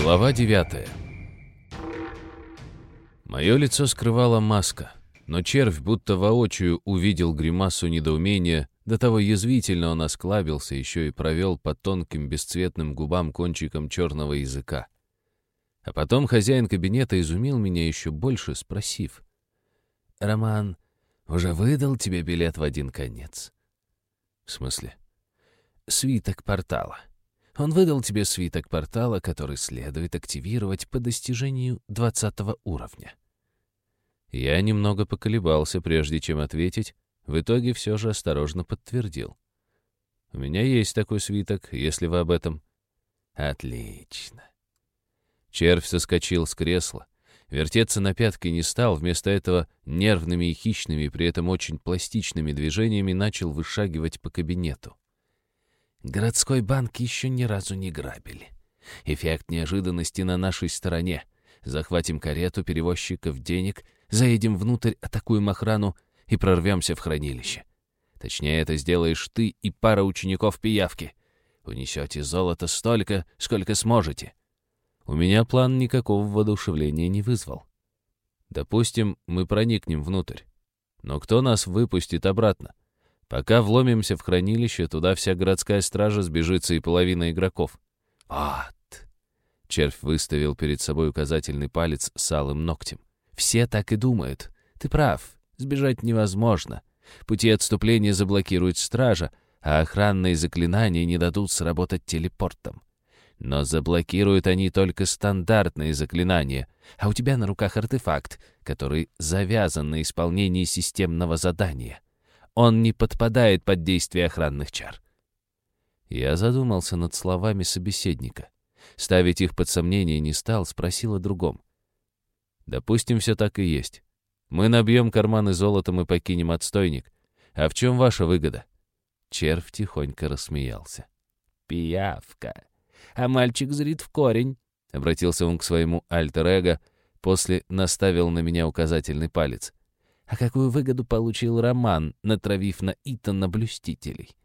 Глава 9 Мое лицо скрывала маска, но червь будто воочию увидел гримасу недоумения, до того язвительно он осклабился, еще и провел по тонким бесцветным губам кончиком черного языка. А потом хозяин кабинета изумил меня еще больше, спросив. «Роман уже выдал тебе билет в один конец?» «В смысле?» «Свиток портала. Он выдал тебе свиток портала, который следует активировать по достижению 20 уровня». Я немного поколебался, прежде чем ответить, в итоге все же осторожно подтвердил. «У меня есть такой свиток, если вы об этом». «Отлично». Червь соскочил с кресла. Вертеться на пятки не стал, вместо этого нервными и хищными, при этом очень пластичными движениями начал вышагивать по кабинету. Городской банк еще ни разу не грабили. Эффект неожиданности на нашей стороне. Захватим карету перевозчиков денег, заедем внутрь, атакуем охрану и прорвемся в хранилище. Точнее, это сделаешь ты и пара учеников пиявки. Унесете золото столько, сколько сможете. У меня план никакого воодушевления не вызвал. Допустим, мы проникнем внутрь. Но кто нас выпустит обратно? Пока вломимся в хранилище, туда вся городская стража сбежится и половина игроков. Ад! Червь выставил перед собой указательный палец с алым ногтем. Все так и думают. Ты прав, сбежать невозможно. Пути отступления заблокирует стража, а охранные заклинания не дадут сработать телепортом. Но заблокируют они только стандартные заклинания, а у тебя на руках артефакт, который завязан на исполнении системного задания. Он не подпадает под действие охранных чар. Я задумался над словами собеседника. Ставить их под сомнение не стал, спросил о другом. Допустим, все так и есть. Мы набьем карманы золотом и покинем отстойник. А в чем ваша выгода? Червь тихонько рассмеялся. Пиявка. А мальчик зрит в корень. Обратился он к своему альтер-эго, после наставил на меня указательный палец. А какую выгоду получил Роман, натравив на Итана блюстителей?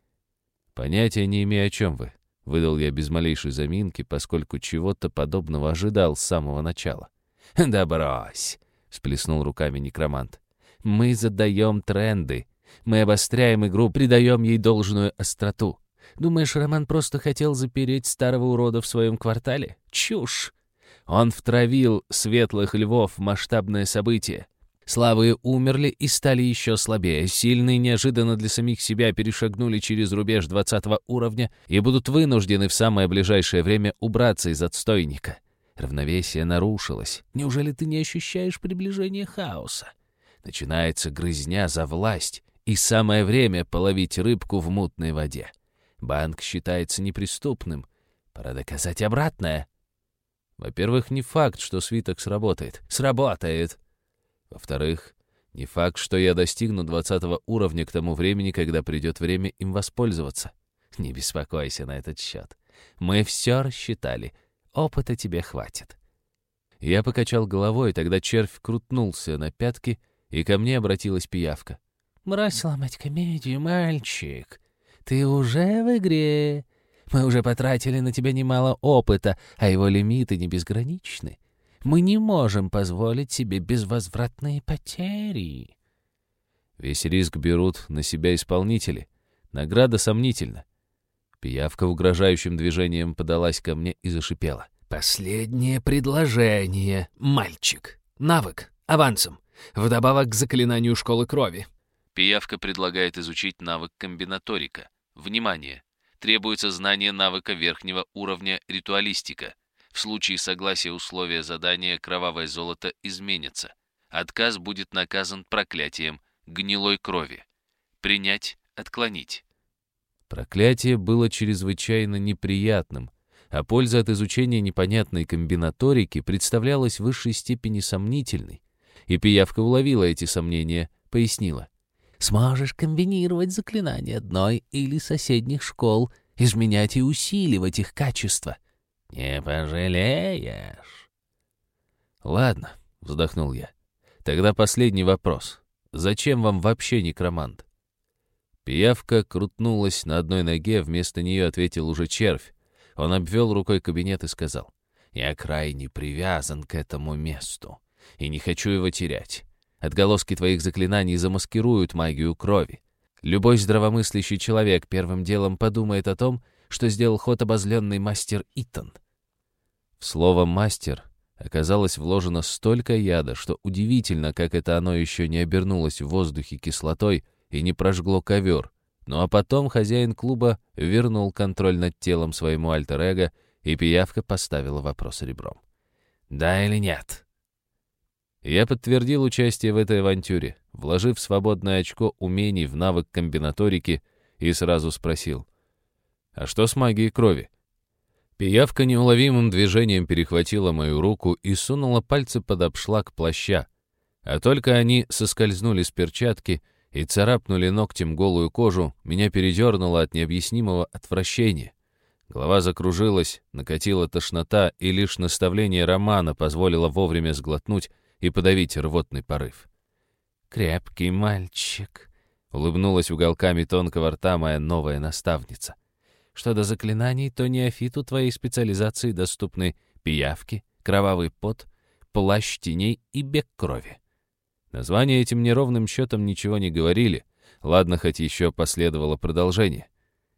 Понятия не имею, о чем вы. Выдал я без малейшей заминки, поскольку чего-то подобного ожидал с самого начала. «Да брось!» — сплеснул руками некромант. «Мы задаем тренды. Мы обостряем игру, придаем ей должную остроту. Думаешь, Роман просто хотел запереть старого урода в своем квартале? Чушь! Он втравил светлых львов в масштабное событие. Славы умерли и стали еще слабее. Сильные неожиданно для самих себя перешагнули через рубеж 20 уровня и будут вынуждены в самое ближайшее время убраться из отстойника. Равновесие нарушилось. Неужели ты не ощущаешь приближения хаоса? Начинается грызня за власть, и самое время половить рыбку в мутной воде. Банк считается неприступным. Пора доказать обратное. Во-первых, не факт, что свиток сработает. Сработает. Во-вторых, не факт, что я достигну 20 уровня к тому времени, когда придет время им воспользоваться. Не беспокойся на этот счет. Мы все рассчитали. Опыта тебе хватит. Я покачал головой, тогда червь крутнулся на пятки, и ко мне обратилась пиявка. «Брось ломать комедию, мальчик. Ты уже в игре. Мы уже потратили на тебя немало опыта, а его лимиты не безграничны. Мы не можем позволить себе безвозвратные потери. Весь риск берут на себя исполнители. Награда сомнительна. Пиявка угрожающим движением подалась ко мне и зашипела. «Последнее предложение, мальчик. Навык. Авансом. Вдобавок к заклинанию школы крови». Пиявка предлагает изучить навык комбинаторика. Внимание! Требуется знание навыка верхнего уровня ритуалистика. В случае согласия условия задания кровавое золото изменится. Отказ будет наказан проклятием гнилой крови. Принять, отклонить. Проклятие было чрезвычайно неприятным, а польза от изучения непонятной комбинаторики представлялась в высшей степени сомнительной. И пиявка уловила эти сомнения, пояснила. «Сможешь комбинировать заклинания одной или соседних школ, изменять и усиливать их качество. «Не пожалеешь». «Ладно», — вздохнул я. «Тогда последний вопрос. Зачем вам вообще некромант?» Пиявка крутнулась на одной ноге, вместо нее ответил уже червь. Он обвел рукой кабинет и сказал. Я крайне привязан к этому месту и не хочу его терять. Отголоски твоих заклинаний замаскируют магию крови. Любой здравомыслящий человек первым делом подумает о том, что сделал ход обозленный мастер Итан. Слово «мастер» оказалось вложено столько яда, что удивительно, как это оно еще не обернулось в воздухе кислотой и не прожгло ковер. Ну а потом хозяин клуба вернул контроль над телом своему альтер-эго, и пиявка поставила вопрос ребром. «Да или нет?» Я подтвердил участие в этой авантюре, вложив свободное очко умений в навык комбинаторики и сразу спросил. «А что с магией крови?» Пиявка неуловимым движением перехватила мою руку и сунула пальцы под обшлаг плаща. А только они соскользнули с перчатки и царапнули ногтем голую кожу, меня передернуло от необъяснимого отвращения. Голова закружилась, накатила тошнота, и лишь наставление Романа позволило вовремя сглотнуть и подавить рвотный порыв. «Крепкий мальчик», — улыбнулась уголками тонкого рта моя новая наставница. «Что до заклинаний, то неофиту твоей специализации доступны пиявки, кровавый пот, плащ теней и бег крови». Названия этим неровным счетом ничего не говорили. Ладно, хоть еще последовало продолжение.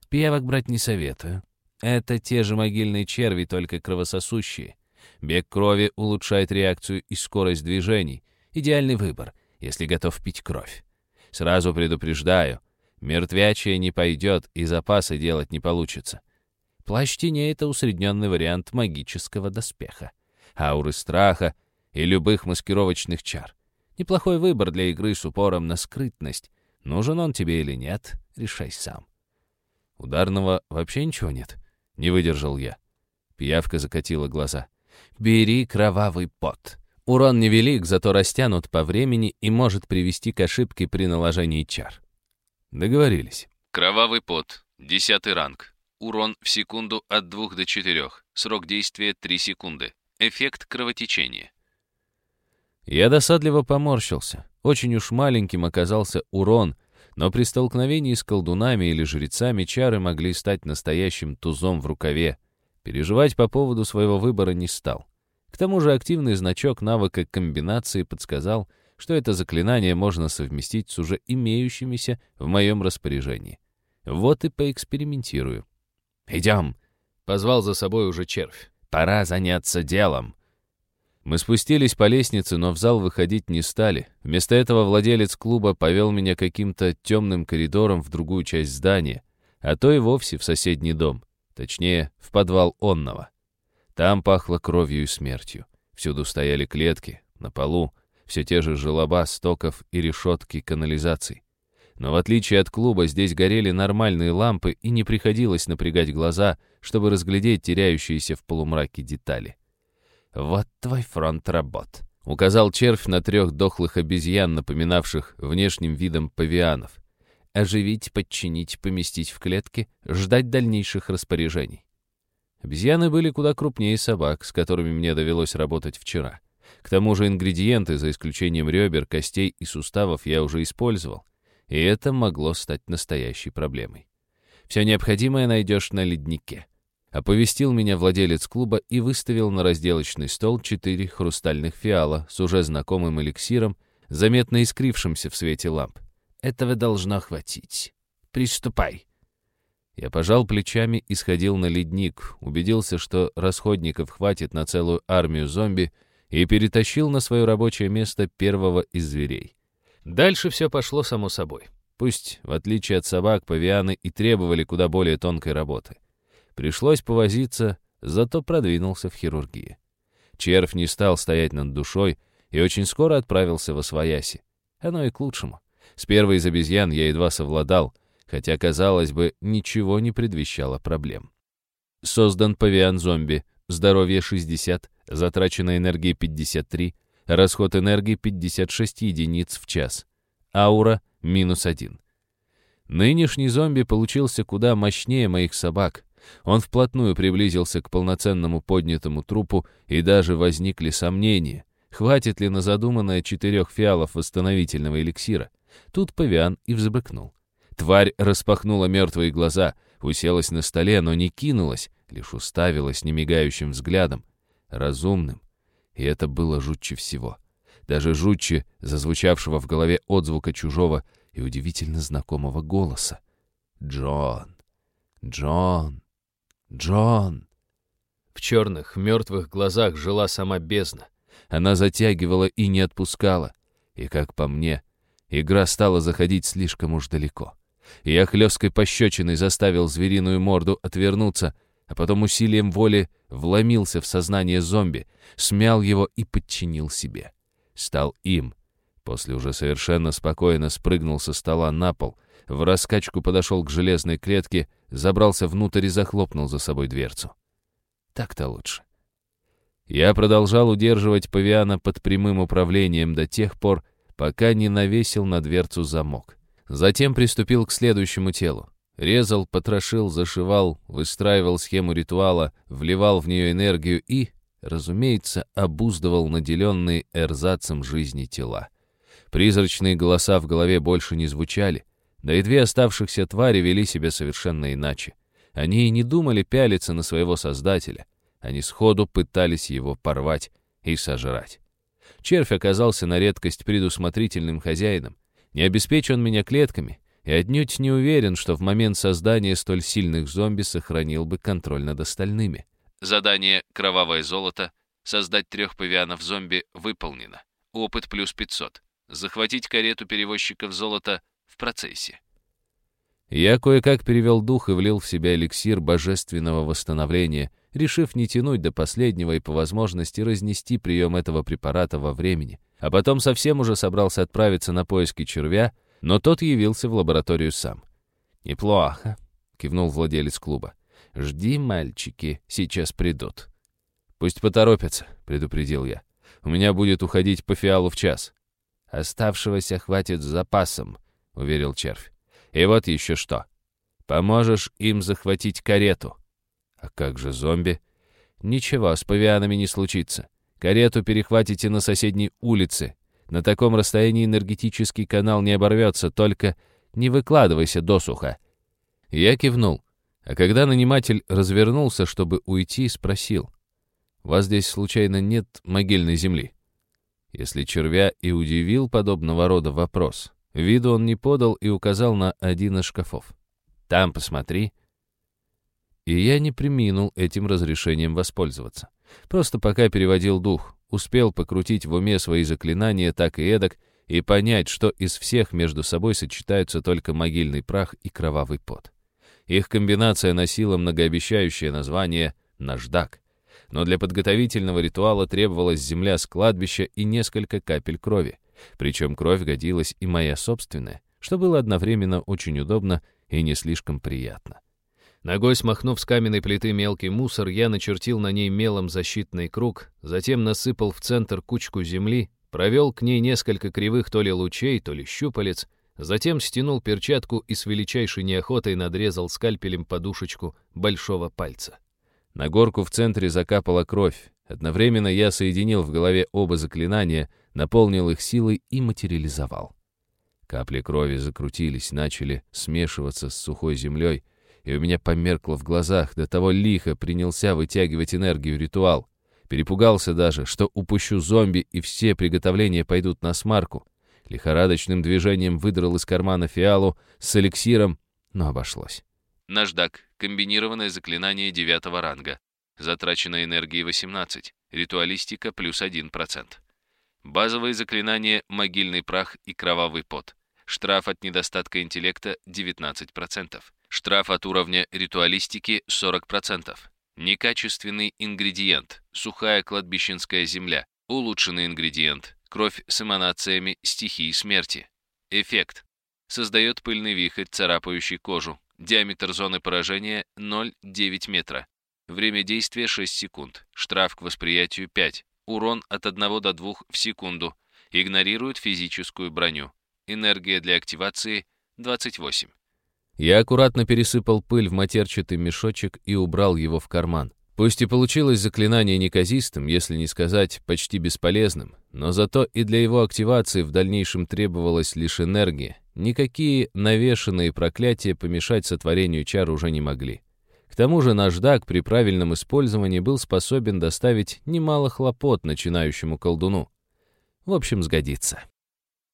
Пиявок брать не советую. Это те же могильные черви, только кровососущие. Бег крови улучшает реакцию и скорость движений. Идеальный выбор, если готов пить кровь. Сразу предупреждаю, мертвячее не пойдет и запасы делать не получится. Плащ теней — это усредненный вариант магического доспеха, ауры страха и любых маскировочных чар. Неплохой выбор для игры с упором на скрытность. Нужен он тебе или нет, решай сам. Ударного вообще ничего нет. Не выдержал я. Пиявка закатила глаза. Бери кровавый пот. Урон невелик, зато растянут по времени и может привести к ошибке при наложении чар. Договорились. Кровавый пот. Десятый ранг. Урон в секунду от 2 до 4. Срок действия 3 секунды. Эффект кровотечения. Я досадливо поморщился. Очень уж маленьким оказался урон, но при столкновении с колдунами или жрецами чары могли стать настоящим тузом в рукаве. Переживать по поводу своего выбора не стал. К тому же активный значок навыка комбинации подсказал, что это заклинание можно совместить с уже имеющимися в моем распоряжении. Вот и поэкспериментирую. «Идем!» — позвал за собой уже червь. «Пора заняться делом!» Мы спустились по лестнице, но в зал выходить не стали. Вместо этого владелец клуба повел меня каким-то темным коридором в другую часть здания, а то и вовсе в соседний дом. Точнее, в подвал онного. Там пахло кровью и смертью. Всюду стояли клетки, на полу, все те же желоба, стоков и решетки канализаций. Но в отличие от клуба, здесь горели нормальные лампы и не приходилось напрягать глаза, чтобы разглядеть теряющиеся в полумраке детали. «Вот твой фронт работ», — указал червь на трех дохлых обезьян, напоминавших внешним видом павианов оживить, подчинить, поместить в клетки, ждать дальнейших распоряжений. Обезьяны были куда крупнее собак, с которыми мне довелось работать вчера. К тому же ингредиенты, за исключением ребер, костей и суставов, я уже использовал, и это могло стать настоящей проблемой. Все необходимое найдешь на леднике. Оповестил меня владелец клуба и выставил на разделочный стол четыре хрустальных фиала с уже знакомым эликсиром, заметно искрившимся в свете ламп. Этого должно хватить. Приступай. Я пожал плечами и сходил на ледник, убедился, что расходников хватит на целую армию зомби и перетащил на свое рабочее место первого из зверей. Дальше все пошло само собой. Пусть, в отличие от собак, павианы и требовали куда более тонкой работы. Пришлось повозиться, зато продвинулся в хирургии. Червь не стал стоять над душой и очень скоро отправился во свояси. Оно и к лучшему. С первой из обезьян я едва совладал, хотя, казалось бы, ничего не предвещало проблем. Создан павиан-зомби, здоровье 60, затраченной энергии 53, расход энергии 56 единиц в час, аура минус 1. Нынешний зомби получился куда мощнее моих собак. Он вплотную приблизился к полноценному поднятому трупу, и даже возникли сомнения, хватит ли на задуманное четырех фиалов восстановительного эликсира. Тут павиан и взбрыкнул. Тварь распахнула мертвые глаза, уселась на столе, но не кинулась, лишь уставилась немигающим взглядом. Разумным. И это было жутче всего. Даже жутче зазвучавшего в голове отзвука чужого и удивительно знакомого голоса. «Джон! Джон! Джон!» В черных, мертвых глазах жила сама бездна. Она затягивала и не отпускала. И, как по мне, игра стала заходить слишком уж далеко. Я хлесткой пощечиной заставил звериную морду отвернуться, а потом усилием воли вломился в сознание зомби, смял его и подчинил себе. Стал им. После уже совершенно спокойно спрыгнул со стола на пол, в раскачку подошел к железной клетке, забрался внутрь и захлопнул за собой дверцу. Так-то лучше. Я продолжал удерживать павиана под прямым управлением до тех пор, пока не навесил на дверцу замок. Затем приступил к следующему телу. Резал, потрошил, зашивал, выстраивал схему ритуала, вливал в нее энергию и, разумеется, обуздывал наделенные эрзацем жизни тела. Призрачные голоса в голове больше не звучали, да и две оставшихся твари вели себя совершенно иначе. Они и не думали пялиться на своего создателя. Они сходу пытались его порвать и сожрать. Червь оказался на редкость предусмотрительным хозяином. Не обеспечен меня клетками, и отнюдь не уверен, что в момент создания столь сильных зомби сохранил бы контроль над остальными. Задание «Кровавое золото» создать трех павианов-зомби выполнено. Опыт плюс 500. Захватить карету перевозчиков золота в процессе. Я кое-как перевел дух и влил в себя эликсир божественного восстановления, решив не тянуть до последнего и по возможности разнести прием этого препарата во времени. А потом совсем уже собрался отправиться на поиски червя, но тот явился в лабораторию сам. «Неплохо», — кивнул владелец клуба. «Жди, мальчики, сейчас придут». «Пусть поторопятся», — предупредил я. «У меня будет уходить по фиалу в час». «Оставшегося хватит с запасом», — уверил червь. «И вот еще что. Поможешь им захватить карету». «А как же зомби?» «Ничего, с павианами не случится. Карету перехватите на соседней улице. На таком расстоянии энергетический канал не оборвется, только не выкладывайся досуха». Я кивнул, а когда наниматель развернулся, чтобы уйти, спросил. «Вас здесь, случайно, нет могильной земли?» Если червя и удивил подобного рода вопрос, виду он не подал и указал на один из шкафов. «Там посмотри». И я не приминул этим разрешением воспользоваться. Просто пока переводил дух, успел покрутить в уме свои заклинания так и эдак и понять, что из всех между собой сочетаются только могильный прах и кровавый пот. Их комбинация носила многообещающее название «наждак». Но для подготовительного ритуала требовалась земля с кладбища и несколько капель крови. Причем кровь годилась и моя собственная, что было одновременно очень удобно и не слишком приятно. Ногой смахнув с каменной плиты мелкий мусор, я начертил на ней мелом защитный круг, затем насыпал в центр кучку земли, провел к ней несколько кривых то ли лучей, то ли щупалец, затем стянул перчатку и с величайшей неохотой надрезал скальпелем подушечку большого пальца. На горку в центре закапала кровь. Одновременно я соединил в голове оба заклинания, наполнил их силой и материализовал. Капли крови закрутились, начали смешиваться с сухой землей — и у меня померкло в глазах, до того лихо принялся вытягивать энергию ритуал. Перепугался даже, что упущу зомби, и все приготовления пойдут на смарку. Лихорадочным движением выдрал из кармана фиалу с эликсиром, но обошлось. Наждак. Комбинированное заклинание девятого ранга. Затраченной энергии 18. Ритуалистика плюс 1%. Базовые заклинания «Могильный прах» и «Кровавый пот». Штраф от недостатка интеллекта 19%. Штраф от уровня ритуалистики 40%. Некачественный ингредиент. Сухая кладбищенская земля. Улучшенный ингредиент. Кровь с эманациями стихии смерти. Эффект. Создает пыльный вихрь, царапающий кожу. Диаметр зоны поражения 0,9 метра. Время действия 6 секунд. Штраф к восприятию 5. Урон от 1 до 2 в секунду. Игнорирует физическую броню. Энергия для активации 28. Я аккуратно пересыпал пыль в матерчатый мешочек и убрал его в карман. Пусть и получилось заклинание неказистым, если не сказать почти бесполезным, но зато и для его активации в дальнейшем требовалась лишь энергия. Никакие навешанные проклятия помешать сотворению чар уже не могли. К тому же наждак при правильном использовании был способен доставить немало хлопот начинающему колдуну. В общем, сгодится.